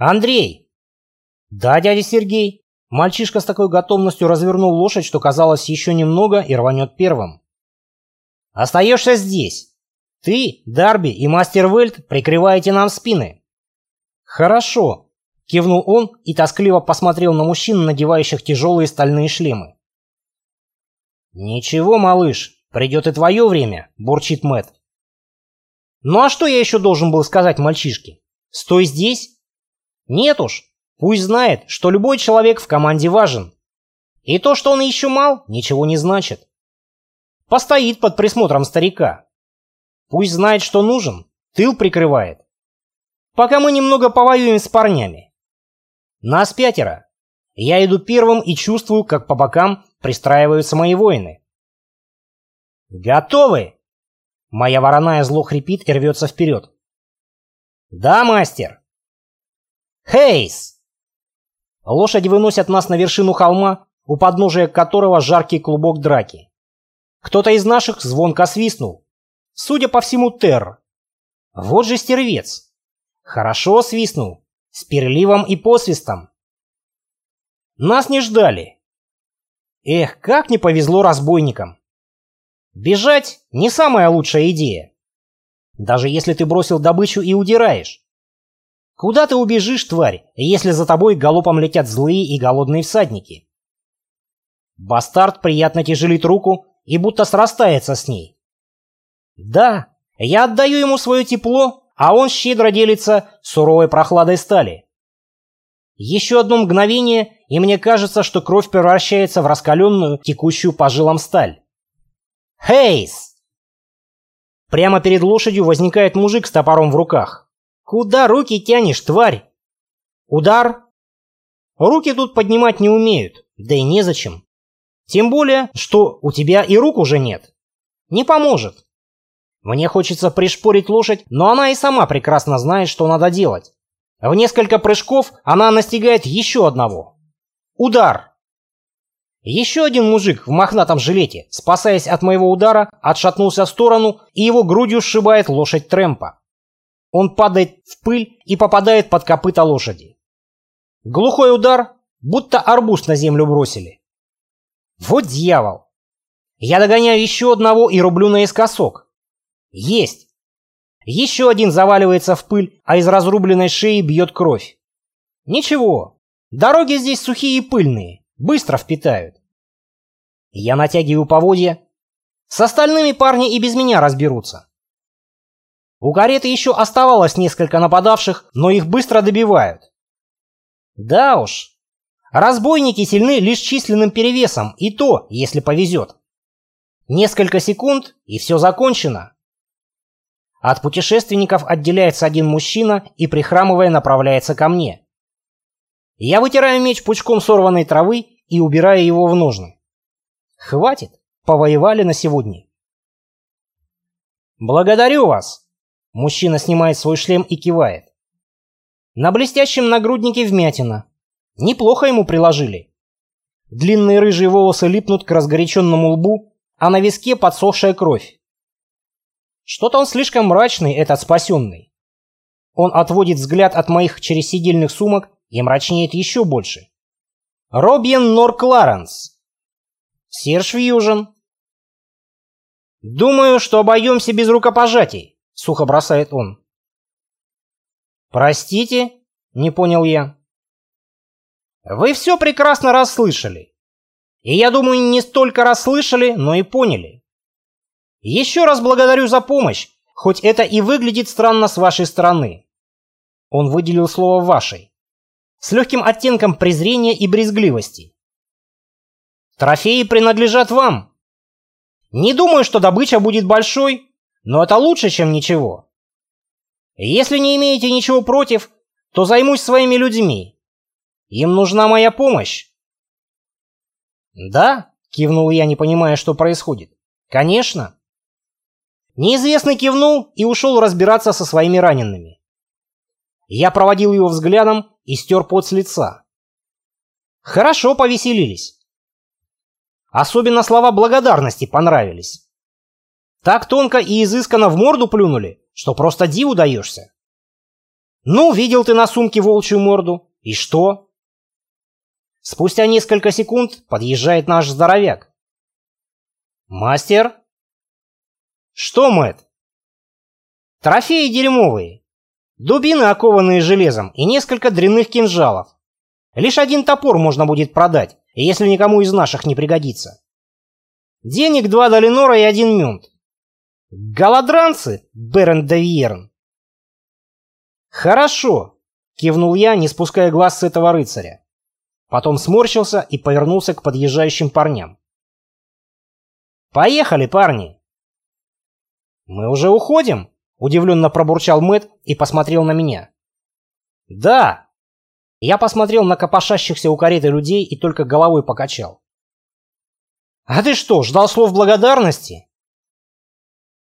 Андрей!» «Да, дядя Сергей». Мальчишка с такой готовностью развернул лошадь, что казалось еще немного и рванет первым. «Остаешься здесь. Ты, Дарби и мастер Вельт прикрываете нам спины». «Хорошо», — кивнул он и тоскливо посмотрел на мужчин, надевающих тяжелые стальные шлемы. «Ничего, малыш, придет и твое время», — бурчит Мэт. «Ну а что я еще должен был сказать мальчишке? Стой здесь?» «Нет уж, пусть знает, что любой человек в команде важен. И то, что он еще мал, ничего не значит. Постоит под присмотром старика. Пусть знает, что нужен, тыл прикрывает. Пока мы немного повоюем с парнями. Нас пятеро. Я иду первым и чувствую, как по бокам пристраиваются мои воины. «Готовы?» Моя вороная зло хрипит и рвется вперед. «Да, мастер!» «Хейс!» Лошади выносят нас на вершину холма, у подножия которого жаркий клубок драки. Кто-то из наших звонко свистнул. Судя по всему, Терр. Вот же стервец. Хорошо свистнул. С переливом и посвистом. Нас не ждали. Эх, как не повезло разбойникам. Бежать не самая лучшая идея. Даже если ты бросил добычу и удираешь. Куда ты убежишь, тварь, если за тобой галопом летят злые и голодные всадники? Бастард приятно тяжелит руку и будто срастается с ней. Да, я отдаю ему свое тепло, а он щедро делится суровой прохладой стали. Еще одно мгновение, и мне кажется, что кровь превращается в раскаленную, текущую по жилам сталь. Хейс! Прямо перед лошадью возникает мужик с топором в руках. Куда руки тянешь, тварь? Удар? Руки тут поднимать не умеют, да и незачем. Тем более, что у тебя и рук уже нет. Не поможет. Мне хочется пришпорить лошадь, но она и сама прекрасно знает, что надо делать. В несколько прыжков она настигает еще одного. Удар! Еще один мужик в мохнатом жилете, спасаясь от моего удара, отшатнулся в сторону и его грудью сшибает лошадь Трэмпа. Он падает в пыль и попадает под копыта лошади. Глухой удар, будто арбуз на землю бросили. Вот дьявол! Я догоняю еще одного и рублю наискосок. Есть! Еще один заваливается в пыль, а из разрубленной шеи бьет кровь. Ничего, дороги здесь сухие и пыльные. Быстро впитают. Я натягиваю поводья. С остальными парни и без меня разберутся. У кареты еще оставалось несколько нападавших, но их быстро добивают. Да уж. Разбойники сильны лишь численным перевесом, и то, если повезет. Несколько секунд, и все закончено. От путешественников отделяется один мужчина и, прихрамывая, направляется ко мне. Я вытираю меч пучком сорванной травы и убираю его в ножны. Хватит, повоевали на сегодня. Благодарю вас. Мужчина снимает свой шлем и кивает. На блестящем нагруднике вмятина. Неплохо ему приложили. Длинные рыжие волосы липнут к разгоряченному лбу, а на виске подсохшая кровь. Что-то он слишком мрачный, этот спасенный. Он отводит взгляд от моих чересидельных сумок и мрачнеет еще больше. Робин Нор Кларенс. Серж Фьюжен. «Думаю, что обойдемся без рукопожатий», — сухо бросает он. «Простите?» — не понял я. «Вы все прекрасно расслышали. И я думаю, не столько расслышали, но и поняли. Еще раз благодарю за помощь, хоть это и выглядит странно с вашей стороны». Он выделил слово «вашей» с легким оттенком презрения и брезгливости. Трофеи принадлежат вам. Не думаю, что добыча будет большой, но это лучше, чем ничего. Если не имеете ничего против, то займусь своими людьми. Им нужна моя помощь. Да, кивнул я, не понимая, что происходит. Конечно. Неизвестный кивнул и ушел разбираться со своими ранеными. Я проводил его взглядом и стер пот с лица. Хорошо повеселились. Особенно слова благодарности понравились. Так тонко и изысканно в морду плюнули, что просто диву даешься. Ну, видел ты на сумке волчью морду. И что? Спустя несколько секунд подъезжает наш здоровяк. Мастер? Что, Мэтт? Трофеи дерьмовые. Дубины, окованные железом, и несколько дрянных кинжалов. Лишь один топор можно будет продать, если никому из наших не пригодится. Денег два долинора и один мюнт. Голодранцы, Берен де Вьерн. Хорошо, кивнул я, не спуская глаз с этого рыцаря. Потом сморщился и повернулся к подъезжающим парням. Поехали, парни. Мы уже уходим? Удивленно пробурчал Мэт и посмотрел на меня. Да. Я посмотрел на копошащихся у кареты людей и только головой покачал. А ты что, ждал слов благодарности?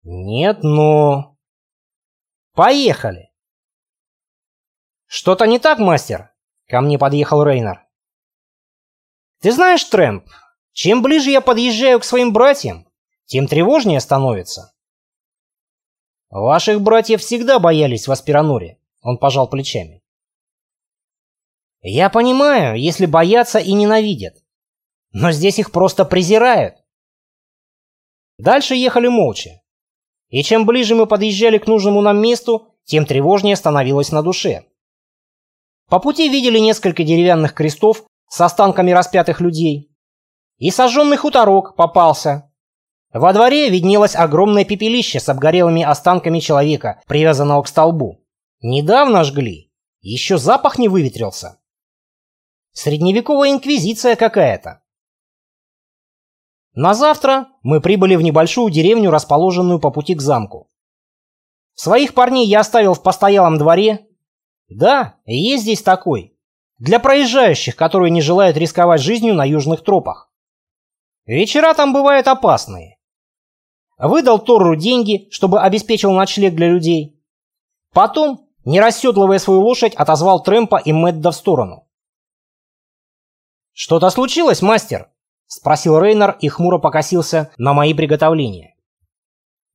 Нет, но... Поехали. Что-то не так, мастер? Ко мне подъехал Рейнер. Ты знаешь, Трэмп, чем ближе я подъезжаю к своим братьям, тем тревожнее становится. Ваших братьев всегда боялись в Аспираноре, он пожал плечами. Я понимаю, если боятся и ненавидят. Но здесь их просто презирают. Дальше ехали молча. И чем ближе мы подъезжали к нужному нам месту, тем тревожнее становилось на душе. По пути видели несколько деревянных крестов с останками распятых людей. И сожженный хуторок попался. Во дворе виднелось огромное пепелище с обгорелыми останками человека, привязанного к столбу. Недавно жгли. Еще запах не выветрился. Средневековая инквизиция какая-то. На завтра мы прибыли в небольшую деревню, расположенную по пути к замку. Своих парней я оставил в постоялом дворе. Да, есть здесь такой. Для проезжающих, которые не желают рисковать жизнью на южных тропах. Вечера там бывают опасные. Выдал Торру деньги, чтобы обеспечил ночлег для людей. Потом, не расседлывая свою лошадь, отозвал Трэмпа и Мэдда в сторону. «Что-то случилось, мастер?» — спросил Рейнер и хмуро покосился на мои приготовления.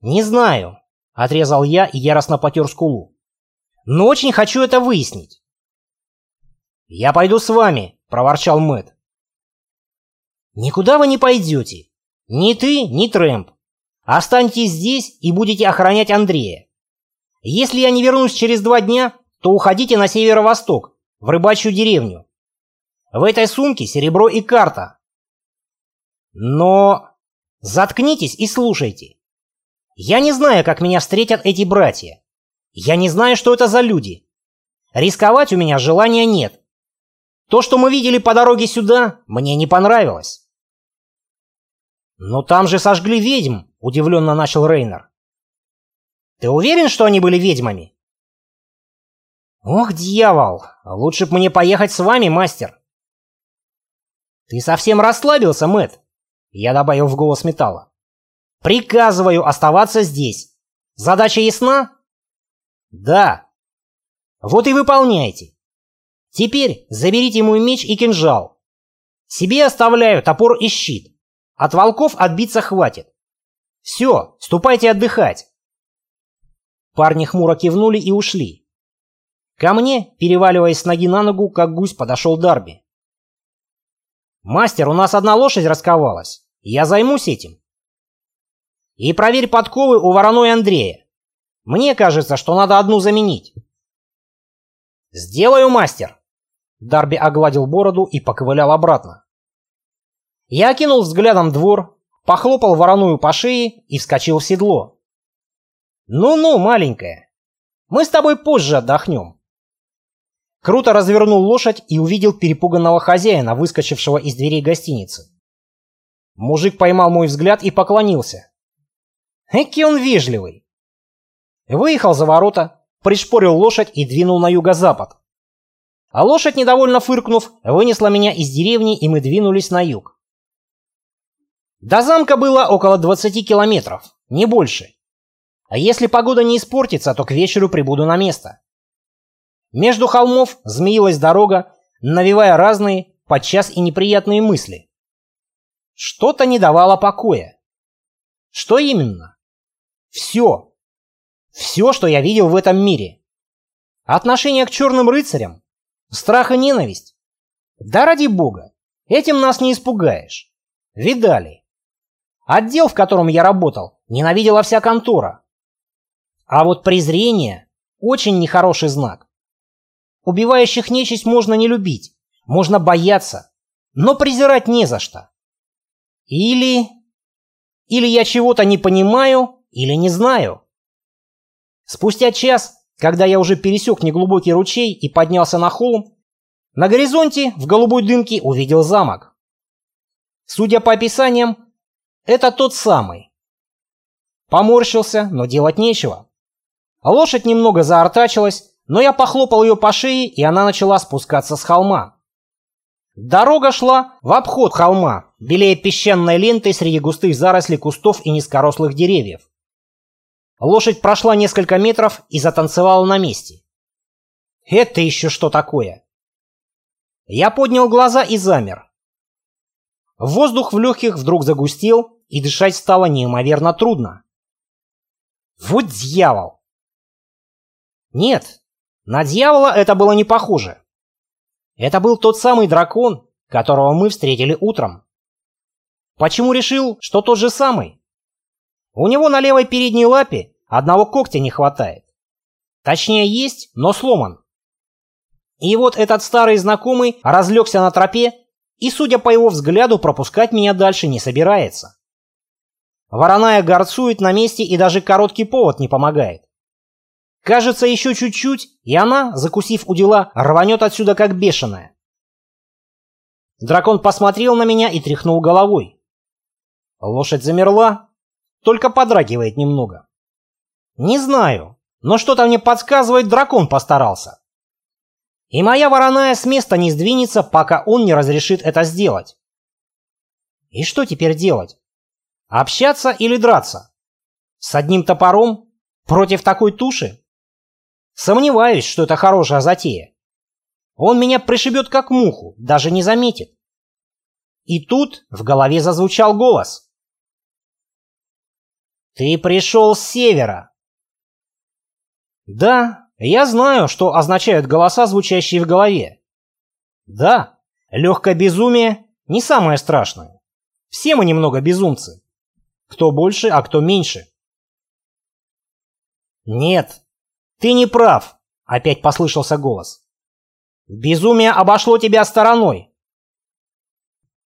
«Не знаю», — отрезал я и яростно потер скулу. «Но очень хочу это выяснить». «Я пойду с вами», — проворчал Мэт. «Никуда вы не пойдете. Ни ты, ни Трэмп. Останьтесь здесь и будете охранять Андрея. Если я не вернусь через два дня, то уходите на северо-восток, в рыбачью деревню. В этой сумке серебро и карта, но... Заткнитесь и слушайте. Я не знаю, как меня встретят эти братья. Я не знаю, что это за люди. Рисковать у меня желания нет. То, что мы видели по дороге сюда, мне не понравилось. «Но там же сожгли ведьм», — удивленно начал Рейнер. «Ты уверен, что они были ведьмами?» «Ох, дьявол! Лучше б мне поехать с вами, мастер!» «Ты совсем расслабился, Мэтт. Я добавил в голос металла. «Приказываю оставаться здесь. Задача ясна?» «Да». «Вот и выполняйте. Теперь заберите мой меч и кинжал. Себе оставляю топор и щит. От волков отбиться хватит. Все, ступайте отдыхать». Парни хмуро кивнули и ушли. Ко мне, переваливаясь с ноги на ногу, как гусь, подошел Дарби. «Мастер, у нас одна лошадь расковалась. Я займусь этим. И проверь подковы у вороной Андрея. Мне кажется, что надо одну заменить. Сделаю, мастер. Дарби огладил бороду и поковылял обратно. Я окинул взглядом двор, похлопал вороную по шее и вскочил в седло. «Ну-ну, маленькая, мы с тобой позже отдохнем». Круто развернул лошадь и увидел перепуганного хозяина, выскочившего из дверей гостиницы. Мужик поймал мой взгляд и поклонился. Эки он вежливый. Выехал за ворота, пришпорил лошадь и двинул на юго-запад. А лошадь, недовольно фыркнув, вынесла меня из деревни, и мы двинулись на юг. До замка было около 20 километров, не больше. А если погода не испортится, то к вечеру прибуду на место. Между холмов змеилась дорога, навевая разные, подчас и неприятные мысли. Что-то не давало покоя. Что именно? Все. Все, что я видел в этом мире. Отношение к черным рыцарям? Страх и ненависть? Да ради бога, этим нас не испугаешь. Видали. Отдел, в котором я работал, ненавидела вся контора. А вот презрение – очень нехороший знак. Убивающих нечисть можно не любить, можно бояться, но презирать не за что. Или... Или я чего-то не понимаю, или не знаю. Спустя час, когда я уже пересек неглубокий ручей и поднялся на холм, на горизонте в голубой дымке увидел замок. Судя по описаниям, это тот самый. Поморщился, но делать нечего. Лошадь немного заортачилась, но я похлопал ее по шее, и она начала спускаться с холма. Дорога шла в обход холма, белее песчаной лентой среди густых зарослей кустов и низкорослых деревьев. Лошадь прошла несколько метров и затанцевала на месте. Это еще что такое? Я поднял глаза и замер. Воздух в легких вдруг загустел, и дышать стало неимоверно трудно. Вот дьявол! Нет, на дьявола это было не похоже. Это был тот самый дракон, которого мы встретили утром. Почему решил, что тот же самый? У него на левой передней лапе одного когтя не хватает. Точнее есть, но сломан. И вот этот старый знакомый разлегся на тропе и, судя по его взгляду, пропускать меня дальше не собирается. Вороная горцует на месте и даже короткий повод не помогает. Кажется, еще чуть-чуть, и она, закусив у дела, рванет отсюда как бешеная. Дракон посмотрел на меня и тряхнул головой. Лошадь замерла, только подрагивает немного. Не знаю, но что-то мне подсказывает, дракон постарался. И моя вороная с места не сдвинется, пока он не разрешит это сделать. И что теперь делать? Общаться или драться? С одним топором? Против такой туши? Сомневаюсь, что это хорошая затея. Он меня пришибет как муху, даже не заметит. И тут в голове зазвучал голос. «Ты пришел с севера!» Да, я знаю, что означают голоса, звучащие в голове. Да, легкое безумие не самое страшное. Все мы немного безумцы. Кто больше, а кто меньше. Нет, «Ты не прав!» — опять послышался голос. «Безумие обошло тебя стороной!»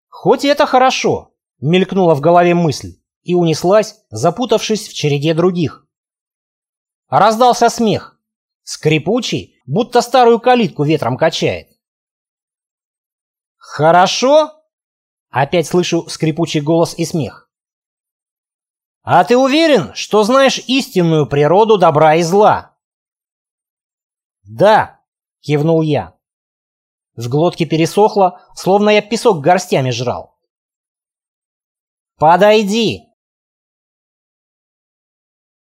«Хоть это хорошо!» — мелькнула в голове мысль и унеслась, запутавшись в череде других. Раздался смех, скрипучий, будто старую калитку ветром качает. «Хорошо?» — опять слышу скрипучий голос и смех. «А ты уверен, что знаешь истинную природу добра и зла?» «Да!» — кивнул я. В глотке пересохло, словно я песок горстями жрал. «Подойди!»